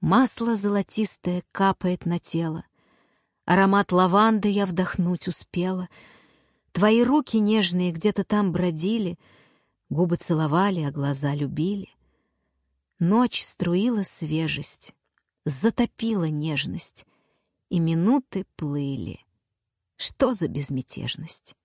Масло золотистое капает на тело. Аромат лаванды я вдохнуть успела. Твои руки нежные где-то там бродили, Губы целовали, а глаза любили. Ночь струила свежесть, затопила нежность, И минуты плыли. Что за безмятежность?